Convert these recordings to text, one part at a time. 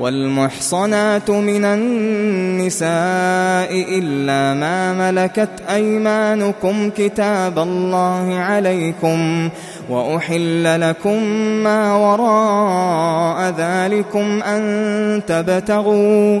والمحصنات من النساء إلا ما ملكت أيمانكم كتاب الله عليكم وأحل لكم ما وراء ذلكم أن تبتغوا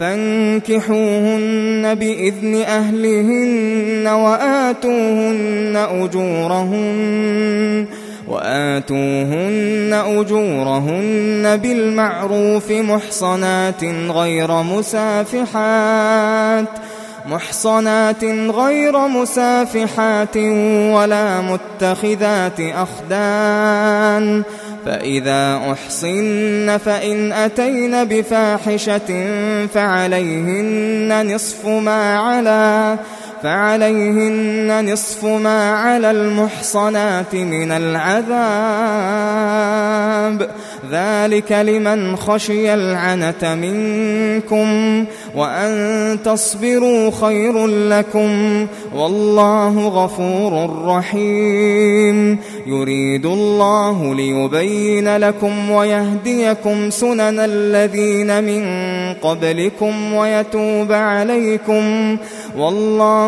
فانكحوهن بإذن أهلهن وآتوهن أجورهن وآتوهن أجورهن بالمعروف محصنات غير مسافحات محصنات غير مسافحات ولا متخذات أخدان ۖ فإذا أحصن فإن أتين بفاحشة فعليهن نصف ما علا فعليهن نصف ما على المحصنات من العذاب. ذلك لمن خشي العنت منكم وأن تصبروا خير لكم والله غفور رحيم. يريد الله ليبين لكم ويهديكم سنن الذين من قبلكم ويتوب عليكم والله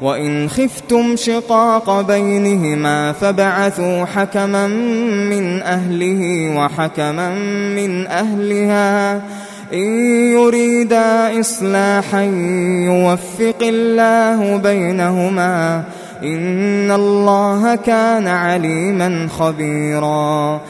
وَإِنْ خِفْتُمْ شِقَاقَ بَيْنِهِمَا فَبَعَثُوا حَكَمًا مِّنْ أَهْلِهِ وَحَكَمًا مِّنْ أَهْلِهَا إن يريدا إصلاحا يوفق الله بينهما إن الله كان عليما خبيرا